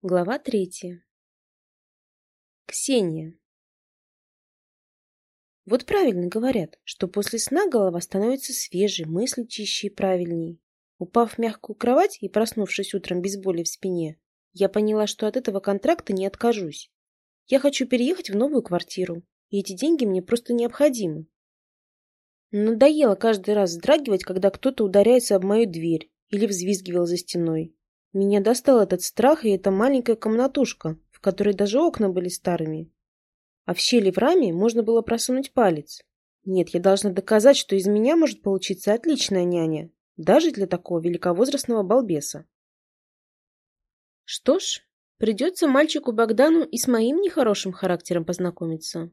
Глава третья. Ксения. Вот правильно говорят, что после сна голова становится свежей, мысли чище и правильней. Упав в мягкую кровать и проснувшись утром без боли в спине, я поняла, что от этого контракта не откажусь. Я хочу переехать в новую квартиру, и эти деньги мне просто необходимы. Надоело каждый раз вздрагивать, когда кто-то ударяется об мою дверь или взвизгивал за стеной. Меня достал этот страх и эта маленькая комнатушка, в которой даже окна были старыми. А в щели в раме можно было просунуть палец. Нет, я должна доказать, что из меня может получиться отличная няня, даже для такого великовозрастного балбеса. Что ж, придется мальчику Богдану и с моим нехорошим характером познакомиться.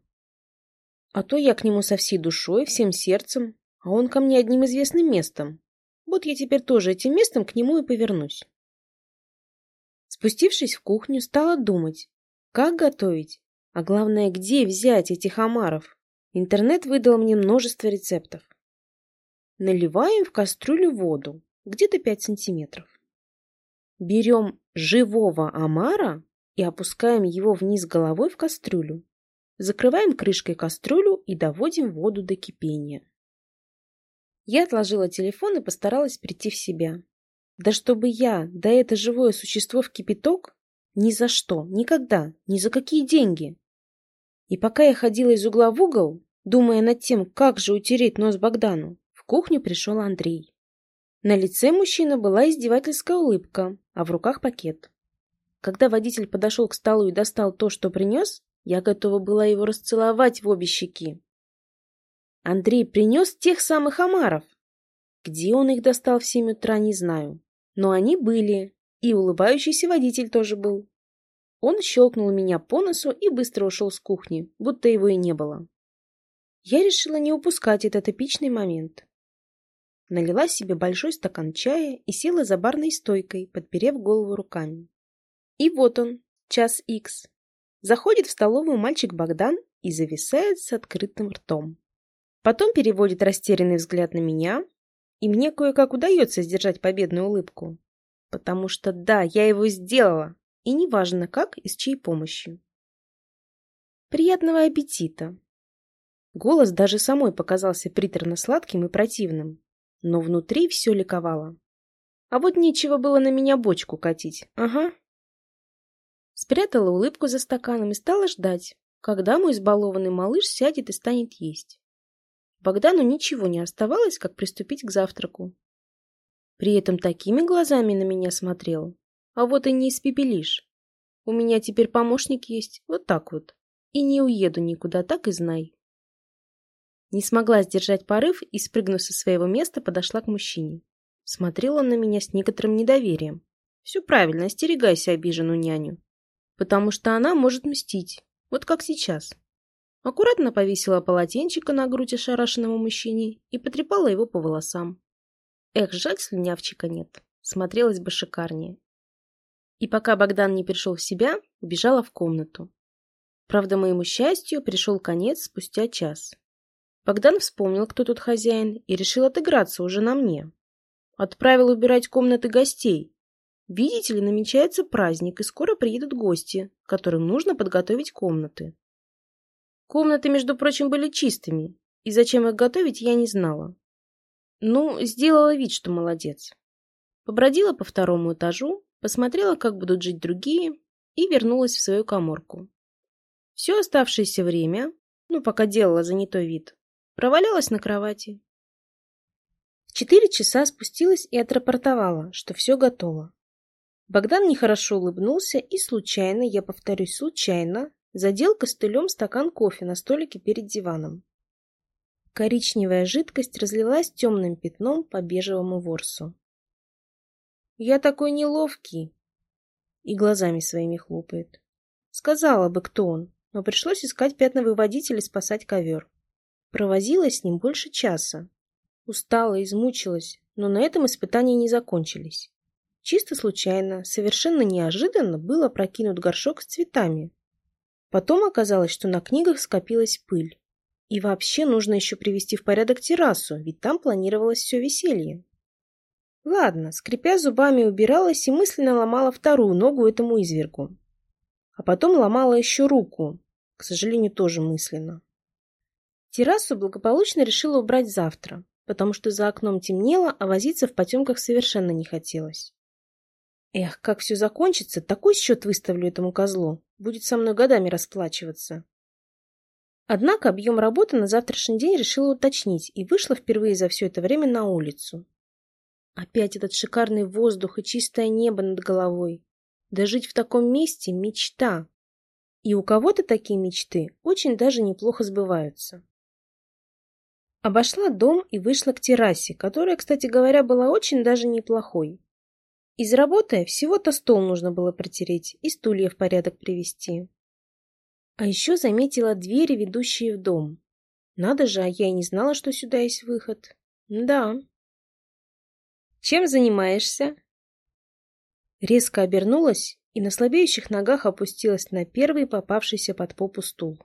А то я к нему со всей душой, всем сердцем, а он ко мне одним известным местом. Вот я теперь тоже этим местом к нему и повернусь. Спустившись в кухню, стала думать, как готовить, а главное, где взять этих омаров. Интернет выдал мне множество рецептов. Наливаем в кастрюлю воду, где-то 5 сантиметров. Берем живого омара и опускаем его вниз головой в кастрюлю. Закрываем крышкой кастрюлю и доводим воду до кипения. Я отложила телефон и постаралась прийти в себя. Да чтобы я, да это живое существо в кипяток? Ни за что, никогда, ни за какие деньги. И пока я ходила из угла в угол, думая над тем, как же утереть нос Богдану, в кухню пришел Андрей. На лице мужчины была издевательская улыбка, а в руках пакет. Когда водитель подошел к столу и достал то, что принес, я готова была его расцеловать в обе щеки. Андрей принес тех самых омаров. Где он их достал в семь утра, не знаю. Но они были, и улыбающийся водитель тоже был. Он щелкнул меня по носу и быстро ушел с кухни, будто его и не было. Я решила не упускать этот эпичный момент. Налила себе большой стакан чая и села за барной стойкой, подперев голову руками. И вот он, час икс. Заходит в столовую мальчик Богдан и зависает с открытым ртом. Потом переводит растерянный взгляд на меня, и мне кое-как удается сдержать победную улыбку. Потому что да, я его сделала, и неважно как и с чьей помощью. Приятного аппетита! Голос даже самой показался приторно-сладким и противным, но внутри все ликовало. А вот нечего было на меня бочку катить, ага. Спрятала улыбку за стаканом и стала ждать, когда мой избалованный малыш сядет и станет есть. Богдану ничего не оставалось, как приступить к завтраку. При этом такими глазами на меня смотрел. А вот и не испепелишь. У меня теперь помощник есть, вот так вот. И не уеду никуда, так и знай. Не смогла сдержать порыв и, спрыгнув со своего места, подошла к мужчине. Смотрел он на меня с некоторым недоверием. Все правильно, остерегайся обиженную няню. Потому что она может мстить, вот как сейчас аккуратно повесила полотенчика на грудь ошарашенному мужчине и потрепала его по волосам. Эх, жаль, слюнявчика нет. Смотрелось бы шикарнее. И пока Богдан не пришел в себя, убежала в комнату. Правда, моему счастью, пришел конец спустя час. Богдан вспомнил, кто тут хозяин, и решил отыграться уже на мне. Отправил убирать комнаты гостей. Видите ли, намечается праздник, и скоро приедут гости, которым нужно подготовить комнаты. Комнаты, между прочим, были чистыми, и зачем их готовить, я не знала. Ну, сделала вид, что молодец. Побродила по второму этажу, посмотрела, как будут жить другие, и вернулась в свою коморку. Все оставшееся время, ну, пока делала занятой вид, провалялась на кровати. В четыре часа спустилась и отрапортовала, что все готово. Богдан нехорошо улыбнулся и случайно, я повторюсь, случайно, задел костылем стакан кофе на столике перед диваном. Коричневая жидкость разлилась темным пятном по бежевому ворсу. «Я такой неловкий!» И глазами своими хлопает. Сказала бы, кто он, но пришлось искать пятновый водитель и спасать ковер. Провозилась с ним больше часа. Устала, измучилась, но на этом испытания не закончились. Чисто случайно, совершенно неожиданно был опрокинут горшок с цветами, Потом оказалось, что на книгах скопилась пыль. И вообще нужно еще привести в порядок террасу, ведь там планировалось все веселье. Ладно, скрипя зубами, убиралась и мысленно ломала вторую ногу этому извергу. А потом ломала еще руку, к сожалению, тоже мысленно. Террасу благополучно решила убрать завтра, потому что за окном темнело, а возиться в потемках совершенно не хотелось. Эх, как все закончится, такой счет выставлю этому козлу. Будет со мной годами расплачиваться. Однако объем работы на завтрашний день решила уточнить и вышла впервые за все это время на улицу. Опять этот шикарный воздух и чистое небо над головой. Да жить в таком месте – мечта. И у кого-то такие мечты очень даже неплохо сбываются. Обошла дом и вышла к террасе, которая, кстати говоря, была очень даже неплохой. Из работы всего-то стол нужно было протереть и стулья в порядок привести. А еще заметила двери, ведущие в дом. Надо же, а я и не знала, что сюда есть выход. Да. Чем занимаешься? Резко обернулась и на слабеющих ногах опустилась на первый попавшийся под попу стул.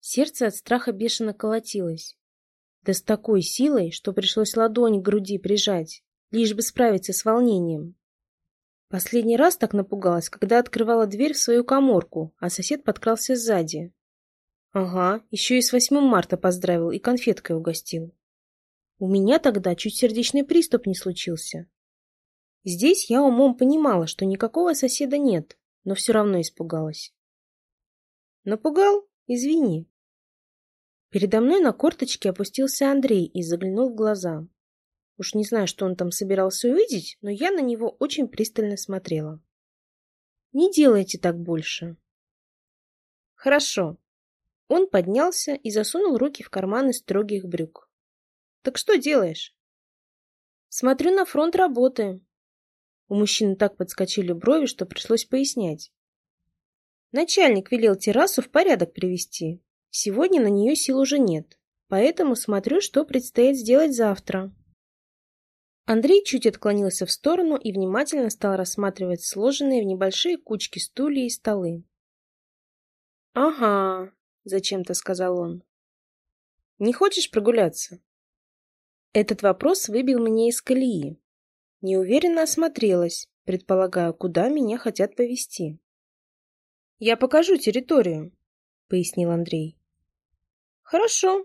Сердце от страха бешено колотилось. Да с такой силой, что пришлось ладонь к груди прижать, лишь бы справиться с волнением. Последний раз так напугалась, когда открывала дверь в свою коморку, а сосед подкрался сзади. Ага, еще и с 8 марта поздравил и конфеткой угостил. У меня тогда чуть сердечный приступ не случился. Здесь я умом понимала, что никакого соседа нет, но все равно испугалась. Напугал? Извини. Передо мной на корточке опустился Андрей и заглянул в глаза. Уж не знаю, что он там собирался увидеть, но я на него очень пристально смотрела. Не делайте так больше. Хорошо. Он поднялся и засунул руки в карманы строгих брюк. Так что делаешь? Смотрю на фронт работы. У мужчины так подскочили брови, что пришлось пояснять. Начальник велел террасу в порядок привести. Сегодня на нее сил уже нет, поэтому смотрю, что предстоит сделать завтра. Андрей чуть отклонился в сторону и внимательно стал рассматривать сложенные в небольшие кучки стулья и столы. «Ага», — зачем-то сказал он. «Не хочешь прогуляться?» Этот вопрос выбил меня из колеи. Неуверенно осмотрелась, предполагая, куда меня хотят повезти. «Я покажу территорию», — пояснил Андрей. «Хорошо».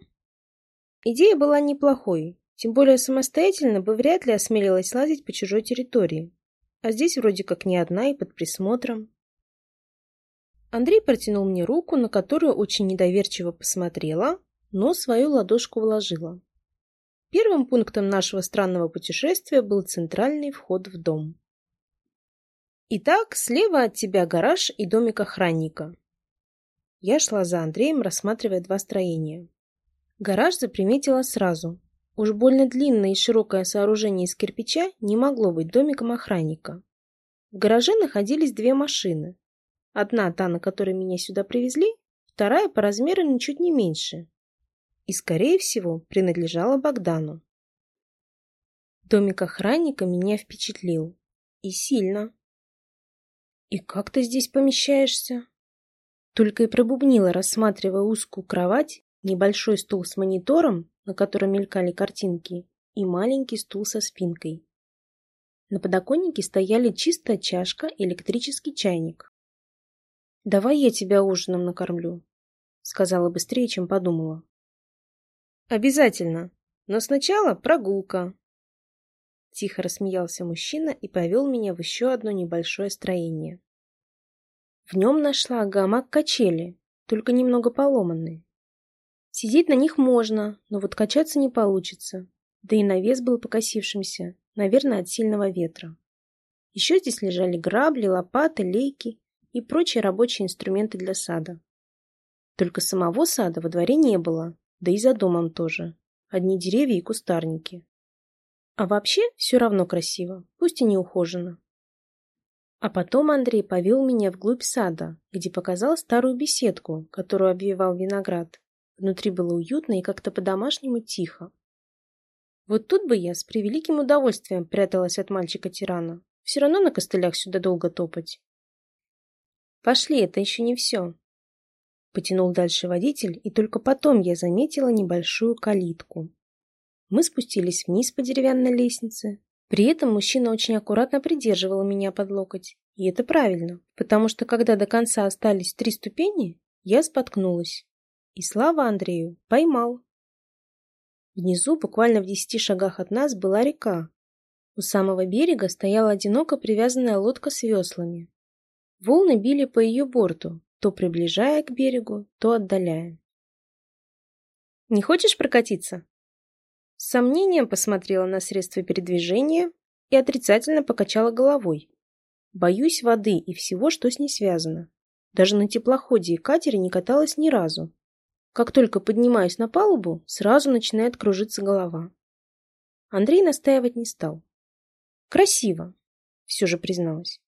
Идея была неплохой, тем более самостоятельно бы вряд ли осмелилась лазить по чужой территории. А здесь вроде как не одна и под присмотром. Андрей протянул мне руку, на которую очень недоверчиво посмотрела, но свою ладошку вложила. Первым пунктом нашего странного путешествия был центральный вход в дом. Итак, слева от тебя гараж и домик охранника. Я шла за Андреем, рассматривая два строения. Гараж заприметила сразу, Уж больно длинное и широкое сооружение из кирпича не могло быть домиком охранника. В гараже находились две машины. Одна та, на которой меня сюда привезли, вторая по размеру ничуть не меньше. И, скорее всего, принадлежала Богдану. Домик охранника меня впечатлил. И сильно. «И как ты здесь помещаешься?» Только и пробубнила, рассматривая узкую кровать, небольшой стул с монитором на котором мелькали картинки, и маленький стул со спинкой. На подоконнике стояли чистая чашка и электрический чайник. «Давай я тебя ужином накормлю», — сказала быстрее, чем подумала. «Обязательно, но сначала прогулка». Тихо рассмеялся мужчина и повел меня в еще одно небольшое строение. В нем нашла гамак-качели, только немного поломанные. Сидеть на них можно, но вот качаться не получится. Да и навес был покосившимся, наверное, от сильного ветра. Еще здесь лежали грабли, лопаты, лейки и прочие рабочие инструменты для сада. Только самого сада во дворе не было, да и за домом тоже. Одни деревья и кустарники. А вообще все равно красиво, пусть и не ухожено. А потом Андрей повел меня вглубь сада, где показал старую беседку, которую обвивал виноград. Внутри было уютно и как-то по-домашнему тихо. Вот тут бы я с превеликим удовольствием пряталась от мальчика-тирана. Все равно на костылях сюда долго топать. Пошли, это еще не все. Потянул дальше водитель, и только потом я заметила небольшую калитку. Мы спустились вниз по деревянной лестнице, При этом мужчина очень аккуратно придерживал меня под локоть. И это правильно, потому что когда до конца остались три ступени, я споткнулась. И слава Андрею, поймал. Внизу, буквально в десяти шагах от нас, была река. У самого берега стояла одиноко привязанная лодка с веслами. Волны били по ее борту, то приближая к берегу, то отдаляя. «Не хочешь прокатиться?» С сомнением посмотрела на средства передвижения и отрицательно покачала головой. Боюсь воды и всего, что с ней связано. Даже на теплоходе и катере не каталась ни разу. Как только поднимаюсь на палубу, сразу начинает кружиться голова. Андрей настаивать не стал. Красиво, все же призналась.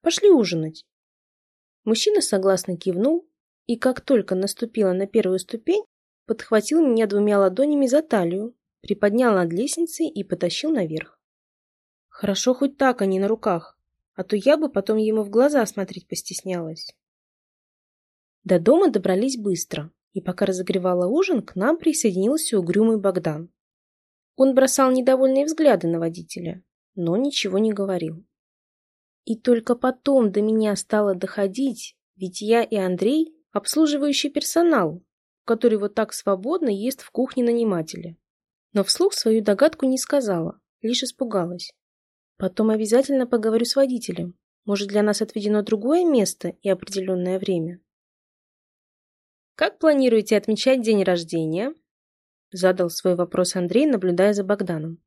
Пошли ужинать. Мужчина согласно кивнул, и как только наступила на первую ступень, подхватил меня двумя ладонями за талию, приподнял над лестницей и потащил наверх. Хорошо хоть так, а не на руках, а то я бы потом ему в глаза смотреть постеснялась. До дома добрались быстро, и пока разогревала ужин, к нам присоединился угрюмый Богдан. Он бросал недовольные взгляды на водителя, но ничего не говорил. И только потом до меня стало доходить, ведь я и Андрей – обслуживающий персонал, который вот так свободно ест в кухне нанимателя но вслух свою догадку не сказала, лишь испугалась. Потом обязательно поговорю с водителем. Может, для нас отведено другое место и определенное время. «Как планируете отмечать день рождения?» Задал свой вопрос Андрей, наблюдая за Богданом.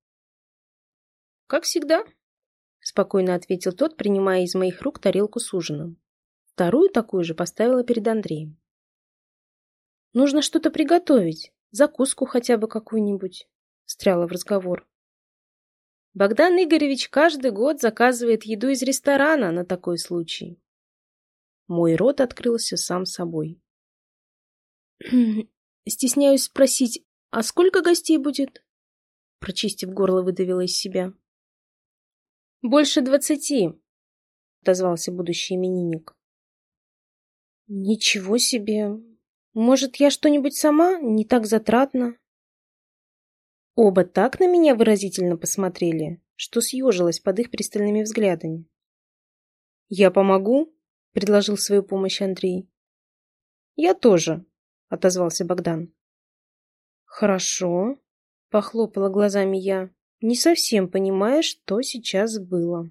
«Как всегда», — спокойно ответил тот, принимая из моих рук тарелку с ужином. Вторую такую же поставила перед Андреем. «Нужно что-то приготовить, закуску хотя бы какую-нибудь встряла в разговор. Богдан Игоревич каждый год заказывает еду из ресторана на такой случай. Мой рот открылся сам собой. Стесняюсь спросить, а сколько гостей будет? Прочистив горло, выдавила из себя. Больше двадцати, отозвался будущий именинник. Ничего себе. Может, я что-нибудь сама? Не так затратно. Оба так на меня выразительно посмотрели, что съежилась под их пристальными взглядами. «Я помогу?» — предложил свою помощь Андрей. «Я тоже», — отозвался Богдан. «Хорошо», — похлопала глазами я, не совсем понимая, что сейчас было.